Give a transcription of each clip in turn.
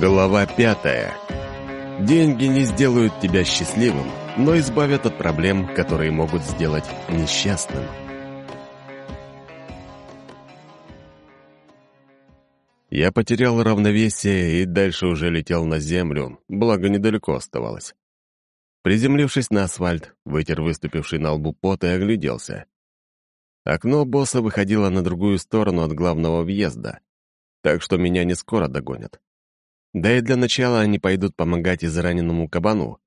Глава пятая. Деньги не сделают тебя счастливым, но избавят от проблем, которые могут сделать несчастным. Я потерял равновесие и дальше уже летел на землю, благо недалеко оставалось. Приземлившись на асфальт, вытер выступивший на лбу пот и огляделся. Окно босса выходило на другую сторону от главного въезда, так что меня не скоро догонят. Да и для начала они пойдут помогать израненному кабану.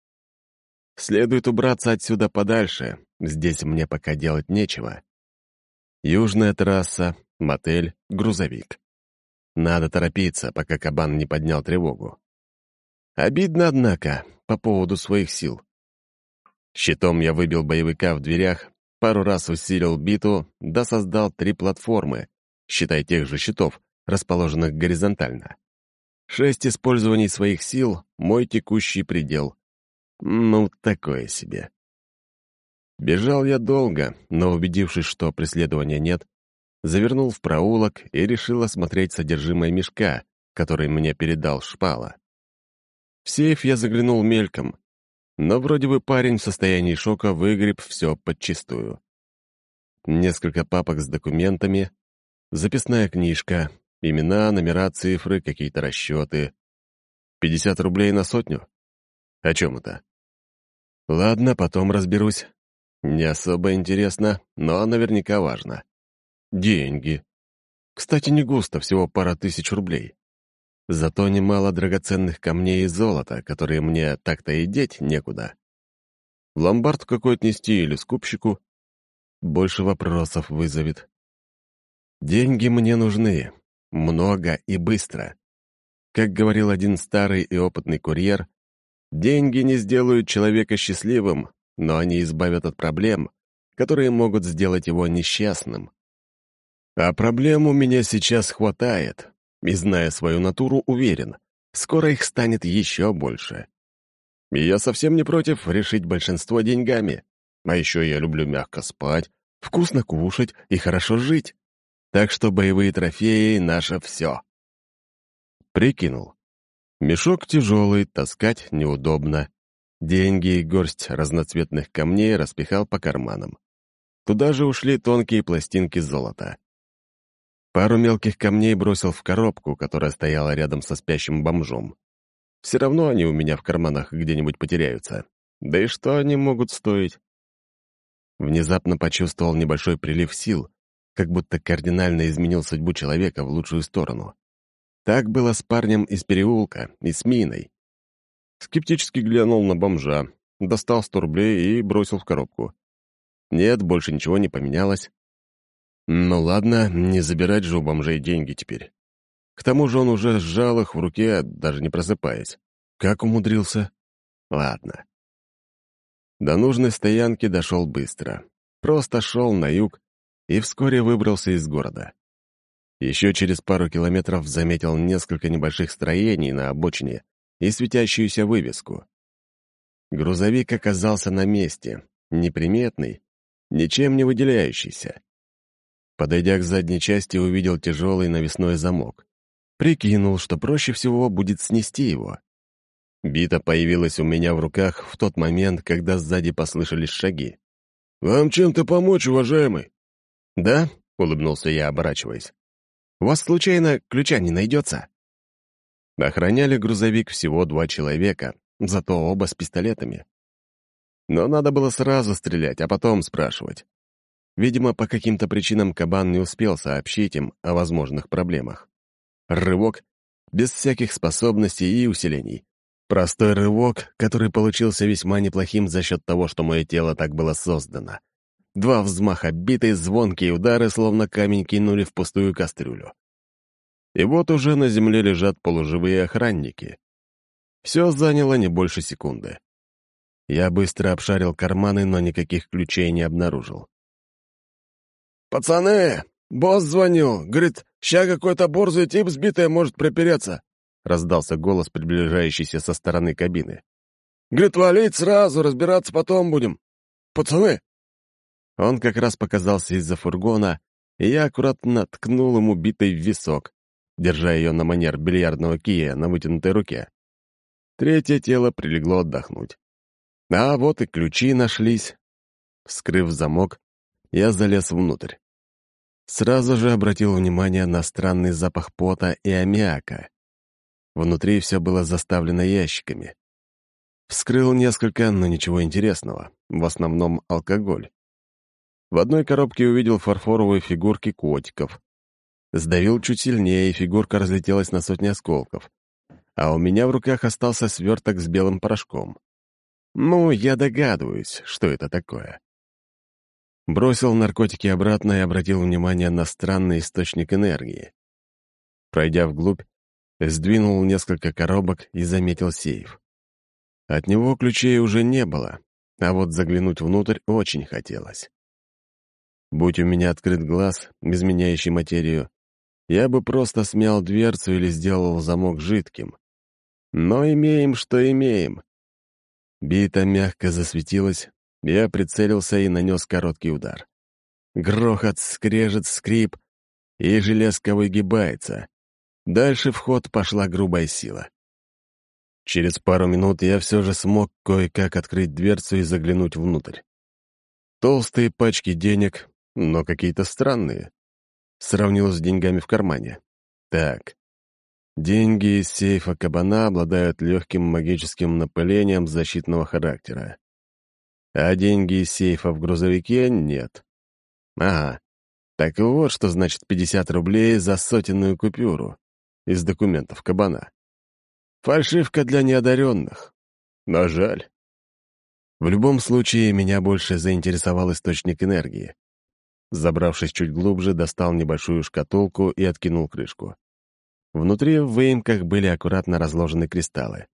Следует убраться отсюда подальше, здесь мне пока делать нечего. Южная трасса, мотель, грузовик. Надо торопиться, пока кабан не поднял тревогу. Обидно, однако, по поводу своих сил. Щитом я выбил боевика в дверях, пару раз усилил биту, да создал три платформы, считай тех же щитов, расположенных горизонтально. Шесть использований своих сил — мой текущий предел. Ну, такое себе. Бежал я долго, но, убедившись, что преследования нет, завернул в проулок и решил осмотреть содержимое мешка, который мне передал шпала. В сейф я заглянул мельком, но вроде бы парень в состоянии шока выгреб все подчистую. Несколько папок с документами, записная книжка, Имена, номера, цифры, какие-то расчеты. 50 рублей на сотню? О чем это? Ладно, потом разберусь. Не особо интересно, но наверняка важно. Деньги. Кстати, не густо, всего пара тысяч рублей. Зато немало драгоценных камней и золота, которые мне так-то и деть некуда. В ломбард какой отнести или скупщику? Больше вопросов вызовет. Деньги мне нужны, много и быстро. Как говорил один старый и опытный курьер, деньги не сделают человека счастливым, но они избавят от проблем, которые могут сделать его несчастным. А проблем у меня сейчас хватает, и, зная свою натуру, уверен, скоро их станет еще больше. И я совсем не против решить большинство деньгами. А еще я люблю мягко спать, вкусно кушать и хорошо жить. Так что боевые трофеи — наше все. Прикинул. Мешок тяжелый, таскать неудобно. Деньги и горсть разноцветных камней распихал по карманам. Туда же ушли тонкие пластинки золота. Пару мелких камней бросил в коробку, которая стояла рядом со спящим бомжом. Все равно они у меня в карманах где-нибудь потеряются. Да и что они могут стоить? Внезапно почувствовал небольшой прилив сил, как будто кардинально изменил судьбу человека в лучшую сторону. Так было с парнем из переулка и с Миной. Скептически глянул на бомжа, достал сто рублей и бросил в коробку. Нет, больше ничего не поменялось. Ну ладно, не забирать же у бомжей деньги теперь. К тому же он уже сжал их в руке, даже не просыпаясь. Как умудрился? Ладно. До нужной стоянки дошел быстро. Просто шел на юг, и вскоре выбрался из города. Еще через пару километров заметил несколько небольших строений на обочине и светящуюся вывеску. Грузовик оказался на месте, неприметный, ничем не выделяющийся. Подойдя к задней части, увидел тяжелый навесной замок. Прикинул, что проще всего будет снести его. Бита появилась у меня в руках в тот момент, когда сзади послышались шаги. «Вам чем-то помочь, уважаемый?» «Да?» — улыбнулся я, оборачиваясь. «У вас, случайно, ключа не найдется?» Охраняли грузовик всего два человека, зато оба с пистолетами. Но надо было сразу стрелять, а потом спрашивать. Видимо, по каким-то причинам кабан не успел сообщить им о возможных проблемах. Рывок без всяких способностей и усилений. Простой рывок, который получился весьма неплохим за счет того, что мое тело так было создано. Два взмаха битой, звонкие удары, словно камень кинули в пустую кастрюлю. И вот уже на земле лежат полуживые охранники. Все заняло не больше секунды. Я быстро обшарил карманы, но никаких ключей не обнаружил. «Пацаны, босс звонил. Говорит, ща какой-то борзый тип сбитый может припереться», — раздался голос, приближающийся со стороны кабины. «Говорит, валить сразу, разбираться потом будем. Пацаны, он как раз показался из-за фургона, и я аккуратно ткнул ему битой в висок. держа ее на манер бильярдного кия на вытянутой руке. Третье тело прилегло отдохнуть. А вот и ключи нашлись. Вскрыв замок, я залез внутрь. Сразу же обратил внимание на странный запах пота и аммиака. Внутри все было заставлено ящиками. Вскрыл несколько, но ничего интересного. В основном алкоголь. В одной коробке увидел фарфоровые фигурки котиков. Сдавил чуть сильнее, и фигурка разлетелась на сотни осколков. А у меня в руках остался сверток с белым порошком. Ну, я догадываюсь, что это такое. Бросил наркотики обратно и обратил внимание на странный источник энергии. Пройдя вглубь, сдвинул несколько коробок и заметил сейф. От него ключей уже не было, а вот заглянуть внутрь очень хотелось. Будь у меня открыт глаз, изменяющий материю, я бы просто смял дверцу или сделал замок жидким. Но имеем, что имеем. Бита мягко засветилась, я прицелился и нанес короткий удар. Грохот, скрежет, скрип, и железка выгибается. Дальше в ход пошла грубая сила. Через пару минут я все же смог кое-как открыть дверцу и заглянуть внутрь. Толстые пачки денег, но какие-то странные. Сравнил с деньгами в кармане. Так. Деньги из сейфа кабана обладают легким магическим напылением защитного характера. А деньги из сейфа в грузовике нет. Ага. Так вот, что значит 50 рублей за сотенную купюру из документов кабана. Фальшивка для неодаренных. Но жаль. В любом случае, меня больше заинтересовал источник энергии. Забравшись чуть глубже, достал небольшую шкатулку и откинул крышку. Внутри в выемках были аккуратно разложены кристаллы.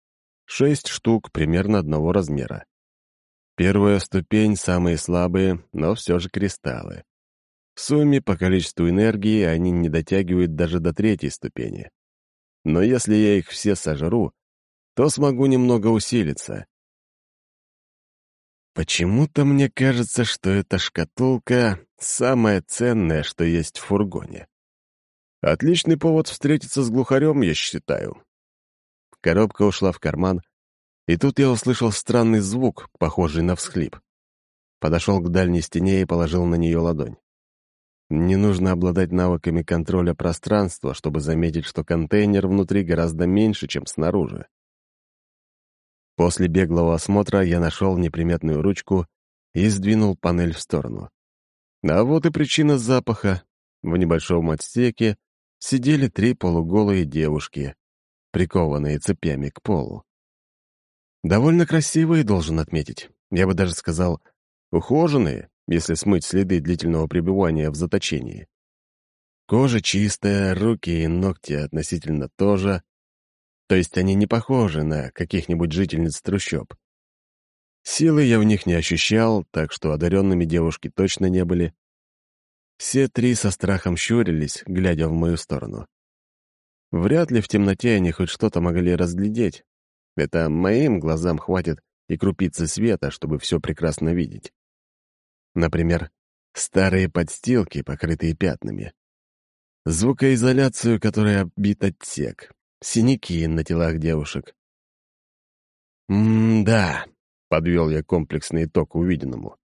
Шесть штук примерно одного размера. Первая ступень — самые слабые, но все же кристаллы. В сумме по количеству энергии они не дотягивают даже до третьей ступени. Но если я их все сожру, то смогу немного усилиться. Почему-то мне кажется, что эта шкатулка — самое ценное, что есть в фургоне. Отличный повод встретиться с глухарем, я считаю. Коробка ушла в карман, и тут я услышал странный звук, похожий на всхлип. Подошел к дальней стене и положил на нее ладонь. Не нужно обладать навыками контроля пространства, чтобы заметить, что контейнер внутри гораздо меньше, чем снаружи. После беглого осмотра я нашел неприметную ручку и сдвинул панель в сторону. А вот и причина запаха. В небольшом отсеке сидели три полуголые девушки, прикованные цепями к полу. Довольно красивые, должен отметить. Я бы даже сказал, ухоженные, если смыть следы длительного пребывания в заточении. Кожа чистая, руки и ногти относительно тоже, то есть они не похожи на каких-нибудь жительниц трущоб. Силы я в них не ощущал, так что одаренными девушки точно не были. Все три со страхом щурились, глядя в мою сторону. Вряд ли в темноте они хоть что-то могли разглядеть. Это моим глазам хватит и крупицы света, чтобы все прекрасно видеть. Например, старые подстилки, покрытые пятнами. Звукоизоляцию, которая оббит отсек синяки на телах девушек. «М-да», — подвел я комплексный итог увиденному.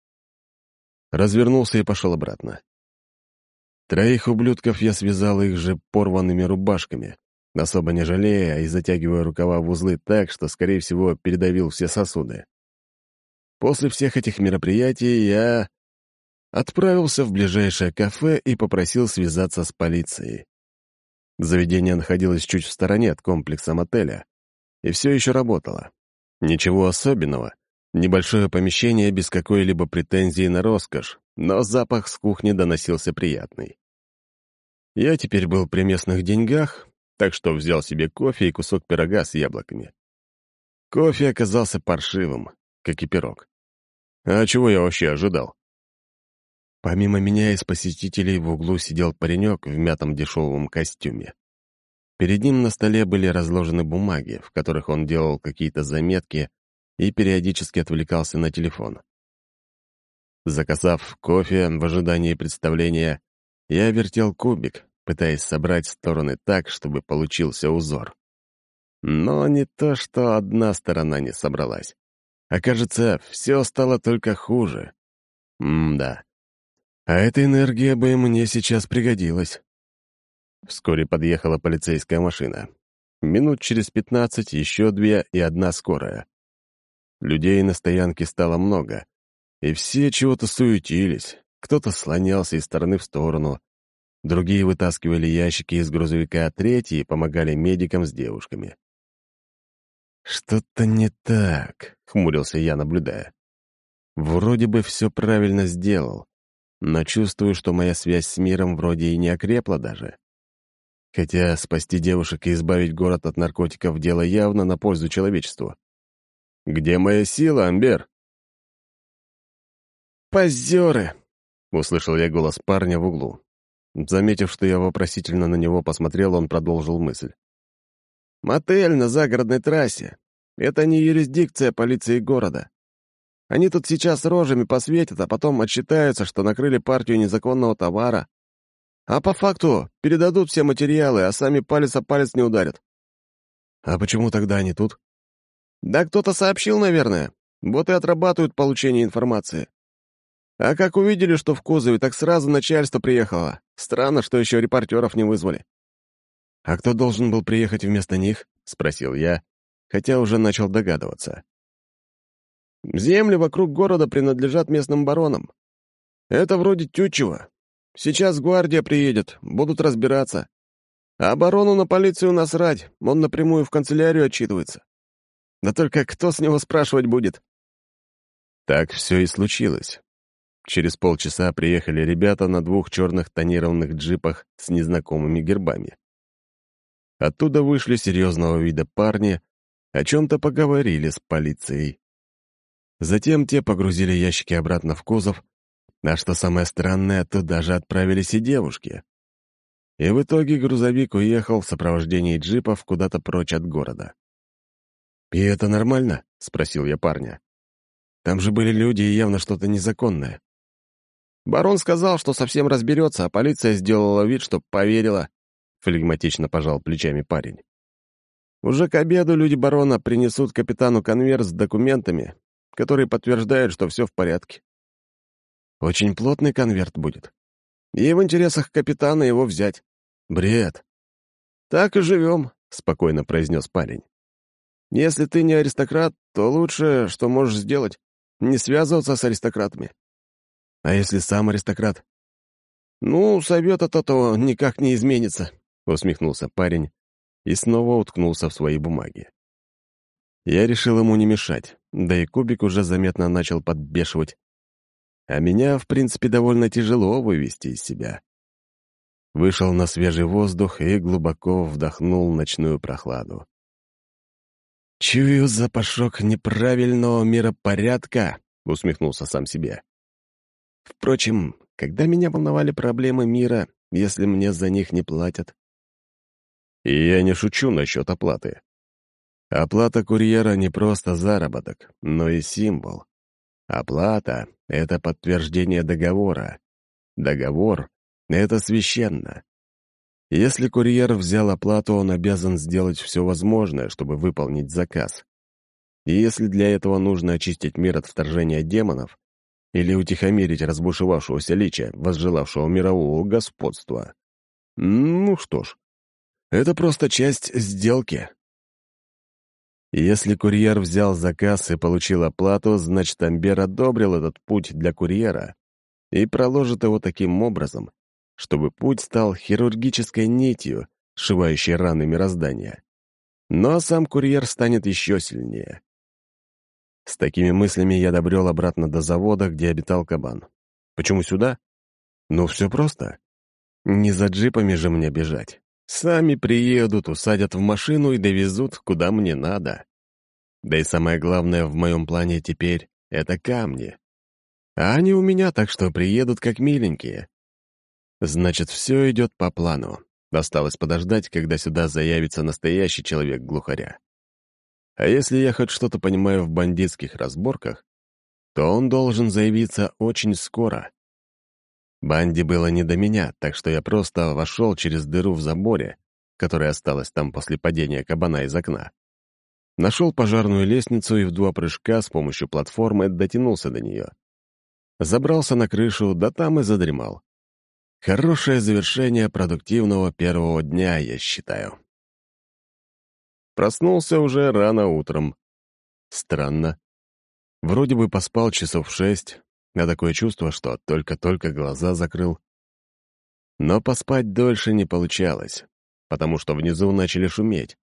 Развернулся и пошел обратно. Троих ублюдков я связал их же порванными рубашками, особо не жалея и затягивая рукава в узлы так, что, скорее всего, передавил все сосуды. После всех этих мероприятий я отправился в ближайшее кафе и попросил связаться с полицией. Заведение находилось чуть в стороне от комплекса мотеля и все еще работало. Ничего особенного. Небольшое помещение без какой-либо претензии на роскошь, но запах с кухни доносился приятный. Я теперь был при местных деньгах, так что взял себе кофе и кусок пирога с яблоками. Кофе оказался паршивым, как и пирог. А чего я вообще ожидал? Помимо меня из посетителей в углу сидел паренек в мятом дешевом костюме. Перед ним на столе были разложены бумаги, в которых он делал какие-то заметки и периодически отвлекался на телефон. Заказав кофе в ожидании представления, я вертел кубик, пытаясь собрать стороны так, чтобы получился узор. Но не то, что одна сторона не собралась. А кажется, все стало только хуже. М-да. А эта энергия бы мне сейчас пригодилась. Вскоре подъехала полицейская машина. Минут через пятнадцать еще две и одна скорая. Людей на стоянке стало много, и все чего-то суетились. Кто-то слонялся из стороны в сторону, другие вытаскивали ящики из грузовика, а третьи помогали медикам с девушками. «Что-то не так», — хмурился я, наблюдая. «Вроде бы все правильно сделал, но чувствую, что моя связь с миром вроде и не окрепла даже. Хотя спасти девушек и избавить город от наркотиков — дело явно на пользу человечеству. Где моя сила, Амбер?» «Позеры!» — услышал я голос парня в углу. Заметив, что я вопросительно на него посмотрел, он продолжил мысль. Мотель на загородной трассе. Это не юрисдикция полиции города. Они тут сейчас рожами посветят, а потом отчитаются, что накрыли партию незаконного товара. А по факту передадут все материалы, а сами палец о палец не ударят. А почему тогда они тут? Да кто-то сообщил, наверное. Вот и отрабатывают получение информации. А как увидели, что в кузове, так сразу начальство приехало. Странно, что еще репортеров не вызвали. «А кто должен был приехать вместо них?» — спросил я, хотя уже начал догадываться. «Земли вокруг города принадлежат местным баронам. Это вроде Тютчева. Сейчас гвардия приедет, будут разбираться. А барону на полицию насрать, он напрямую в канцелярию отчитывается. Да только кто с него спрашивать будет?» Так все и случилось. Через полчаса приехали ребята на двух черных тонированных джипах с незнакомыми гербами. Оттуда вышли серьезного вида парни, о чем-то поговорили с полицией. Затем те погрузили ящики обратно в кузов, а что самое странное, туда же отправились и девушки. И в итоге грузовик уехал в сопровождении джипов куда-то прочь от города. «И это нормально?» — спросил я парня. «Там же были люди и явно что-то незаконное». Барон сказал, что совсем разберется, а полиция сделала вид, что поверила. — флегматично пожал плечами парень. «Уже к обеду люди барона принесут капитану конверт с документами, которые подтверждают, что все в порядке». «Очень плотный конверт будет». «И в интересах капитана его взять». «Бред». «Так и живем», — спокойно произнес парень. «Если ты не аристократ, то лучше, что можешь сделать, не связываться с аристократами». «А если сам аристократ?» «Ну, совет от этого никак не изменится», — усмехнулся парень и снова уткнулся в свои бумаги. Я решил ему не мешать, да и кубик уже заметно начал подбешивать. А меня, в принципе, довольно тяжело вывести из себя. Вышел на свежий воздух и глубоко вдохнул ночную прохладу. «Чую запашок неправильного миропорядка», — усмехнулся сам себе. «Впрочем, когда меня волновали проблемы мира, если мне за них не платят, и я не шучу насчет оплаты. Оплата курьера не просто заработок, но и символ. Оплата — это подтверждение договора. Договор — это священно. Если курьер взял оплату, он обязан сделать все возможное, чтобы выполнить заказ. И если для этого нужно очистить мир от вторжения демонов или утихомирить разбушевавшегося лича, возжелавшего мирового господства, ну что ж, это просто часть сделки. Если курьер взял заказ и получил оплату, значит, Амбер одобрил этот путь для курьера и проложит его таким образом, чтобы путь стал хирургической нитью, сшивающей раны мироздания. Но сам курьер станет еще сильнее. С такими мыслями я добрел обратно до завода, где обитал кабан. Почему сюда? Ну, все просто. Не за джипами же мне бежать. Сами приедут, усадят в машину и довезут, куда мне надо. Да и самое главное в моем плане теперь — это камни. А они у меня, так что приедут как миленькие. Значит, все идет по плану. Осталось подождать, когда сюда заявится настоящий человек-глухаря. А если я хоть что-то понимаю в бандитских разборках, то он должен заявиться очень скоро. Банди было не до меня, так что я просто вошел через дыру в заборе, которая осталась там после падения кабана из окна. Нашел пожарную лестницу и в два прыжка с помощью платформы дотянулся до нее. Забрался на крышу, да там и задремал. Хорошее завершение продуктивного первого дня, я считаю. Проснулся уже рано утром. Странно. Вроде бы поспал часов шесть, а такое чувство, что только-только глаза закрыл. Но поспать дольше не получалось, потому что внизу начали шуметь.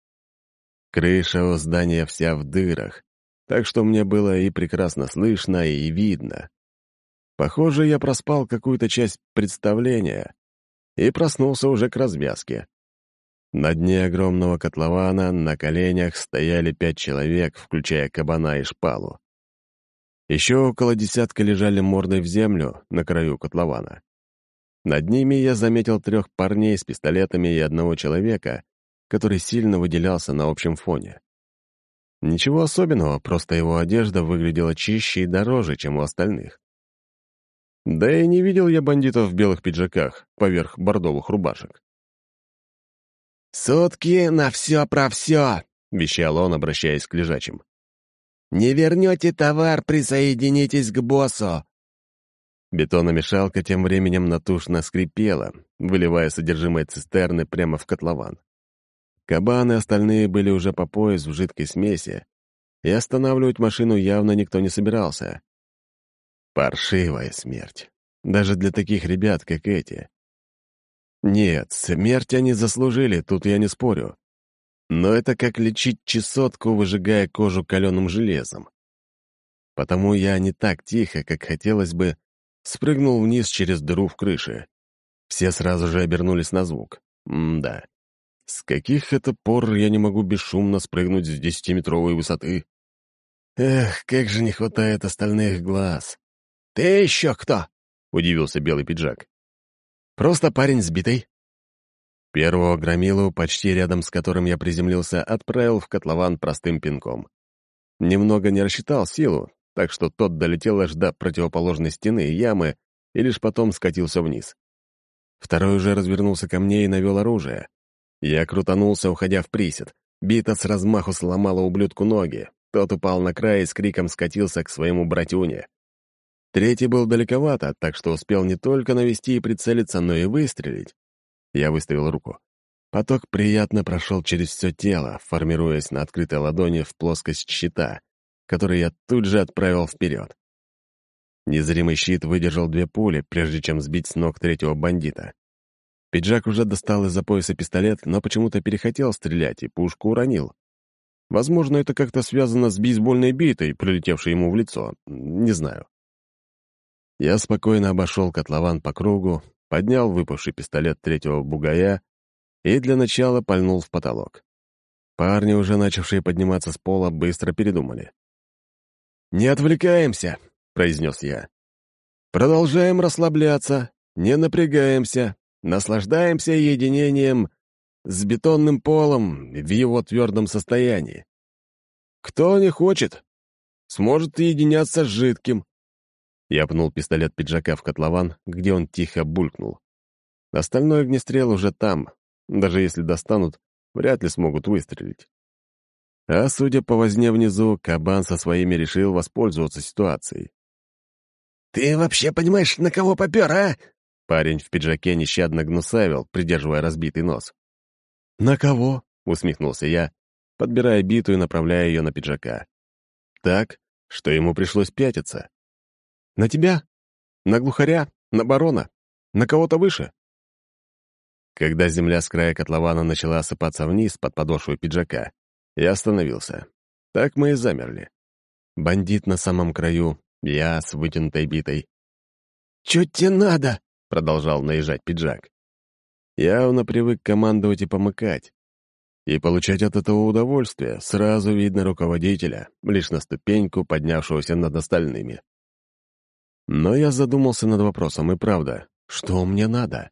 Крыша у здания вся в дырах, так что мне было и прекрасно слышно, и видно. Похоже, я проспал какую-то часть представления и проснулся уже к развязке. На дне огромного котлована на коленях стояли пять человек, включая кабана и шпалу. Еще около десятка лежали мордой в землю на краю котлована. Над ними я заметил трех парней с пистолетами и одного человека, который сильно выделялся на общем фоне. Ничего особенного, просто его одежда выглядела чище и дороже, чем у остальных. Да и не видел я бандитов в белых пиджаках поверх бордовых рубашек. «Сутки на все про все», — вещал он, обращаясь к лежачим. «Не вернете товар, присоединитесь к боссу». Бетономешалка тем временем натушно скрипела, выливая содержимое цистерны прямо в котлован. Кабаны остальные были уже по пояс в жидкой смеси, и останавливать машину явно никто не собирался. Паршивая смерть. Даже для таких ребят, как эти. Нет, смерть они заслужили, тут я не спорю. Но это как лечить чесотку, выжигая кожу каленым железом. Потому я не так тихо, как хотелось бы, спрыгнул вниз через дыру в крыше. Все сразу же обернулись на звук. М-да. С каких это пор я не могу бесшумно спрыгнуть с десятиметровой высоты? Эх, как же не хватает остальных глаз. «Ты еще кто?» — удивился белый пиджак. «Просто парень сбитый». Первого громилу, почти рядом с которым я приземлился, отправил в котлован простым пинком. Немного не рассчитал силу, так что тот долетел аж до противоположной стены ямы и лишь потом скатился вниз. Второй уже развернулся ко мне и навел оружие. Я крутанулся, уходя в присед. Бита с размаху сломала ублюдку ноги. Тот упал на край и с криком скатился к своему братюне. Третий был далековато, так что успел не только навести и прицелиться, но и выстрелить. Я выставил руку. Поток приятно прошел через все тело, формируясь на открытой ладони в плоскость щита, который я тут же отправил вперед. Незримый щит выдержал две пули, прежде чем сбить с ног третьего бандита. Пиджак уже достал из-за пояса пистолет, но почему-то перехотел стрелять и пушку уронил. Возможно, это как-то связано с бейсбольной битой, прилетевшей ему в лицо. Не знаю. Я спокойно обошел котлован по кругу, поднял выпавший пистолет третьего бугая и для начала пальнул в потолок. Парни, уже начавшие подниматься с пола, быстро передумали. «Не отвлекаемся», — произнес я. «Продолжаем расслабляться, не напрягаемся, наслаждаемся единением с бетонным полом в его твердом состоянии. Кто не хочет, сможет единяться с жидким, я пнул пистолет пиджака в котлован, где он тихо булькнул. Остальной огнестрел уже там. Даже если достанут, вряд ли смогут выстрелить. А судя по возне внизу, кабан со своими решил воспользоваться ситуацией. «Ты вообще понимаешь, на кого попер, а?» Парень в пиджаке нещадно гнусавил, придерживая разбитый нос. «На кого?» — усмехнулся я, подбирая биту и направляя ее на пиджака. Так, что ему пришлось пятиться. На тебя? На глухаря? На барона? На кого-то выше?» Когда земля с края котлована начала осыпаться вниз под подошву пиджака, я остановился. Так мы и замерли. Бандит на самом краю, я с вытянутой битой. «Чё тебе надо?» — продолжал наезжать пиджак. Явно привык командовать и помыкать. И получать от этого удовольствие сразу видно руководителя, лишь на ступеньку, поднявшегося над остальными. Но я задумался над вопросом, и правда, что мне надо?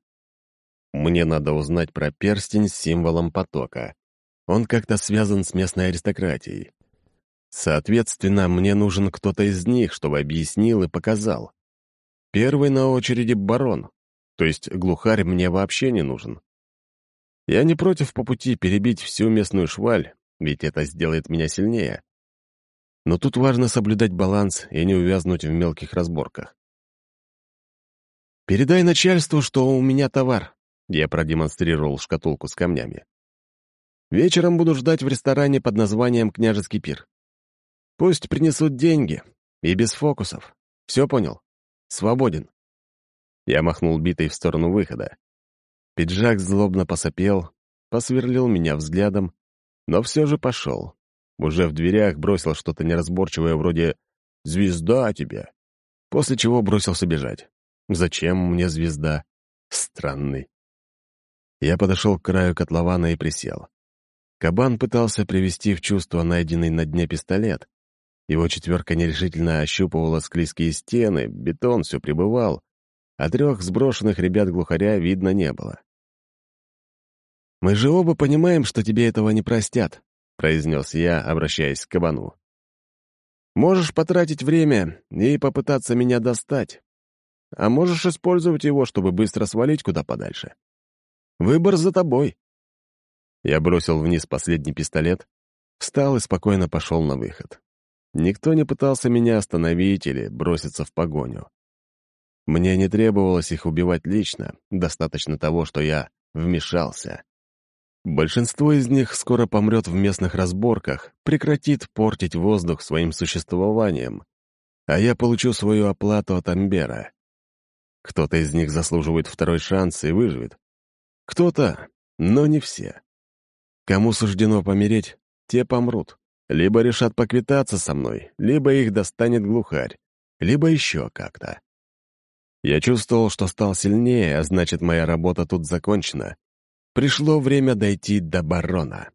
Мне надо узнать про перстень с символом потока. Он как-то связан с местной аристократией. Соответственно, мне нужен кто-то из них, чтобы объяснил и показал. Первый на очереди барон, То есть глухарь мне вообще не нужен. Я не против по пути перебить всю местную шваль, ведь это сделает меня сильнее. Но тут важно соблюдать баланс и не увязнуть в мелких разборках. «Передай начальству, что у меня товар», — я продемонстрировал шкатулку с камнями. «Вечером буду ждать в ресторане под названием «Княжеский пир». Пусть принесут деньги, и без фокусов. Все понял? Свободен». Я махнул битой в сторону выхода. Пиджак злобно посопел, посверлил меня взглядом, но все же пошел. Уже в дверях бросил что-то неразборчивое вроде «Звезда тебе», после чего бросился бежать. «Зачем мне звезда?» Странный. Я подошел к краю котлована и присел. Кабан пытался привести в чувство найденный на дне пистолет. Его четверка нерешительно ощупывала склизкие стены, бетон все прибывал, а трех сброшенных ребят-глухаря видно не было. «Мы же оба понимаем, что тебе этого не простят», — произнес я, обращаясь к кабану. «Можешь потратить время и попытаться меня достать, а можешь использовать его, чтобы быстро свалить куда подальше. Выбор за тобой». Я бросил вниз последний пистолет, встал и спокойно пошел на выход. Никто не пытался меня остановить или броситься в погоню. Мне не требовалось их убивать лично, достаточно того, что я вмешался. Большинство из них скоро помрет в местных разборках, прекратит портить воздух своим существованием, а я получу свою оплату от Амбера. Кто-то из них заслуживает второй шанс и выживет. Кто-то, но не все. Кому суждено помереть, те помрут. Либо решат поквитаться со мной, либо их достанет глухарь, либо еще как-то. Я чувствовал, что стал сильнее, а значит, моя работа тут закончена. Пришло время дойти до барона.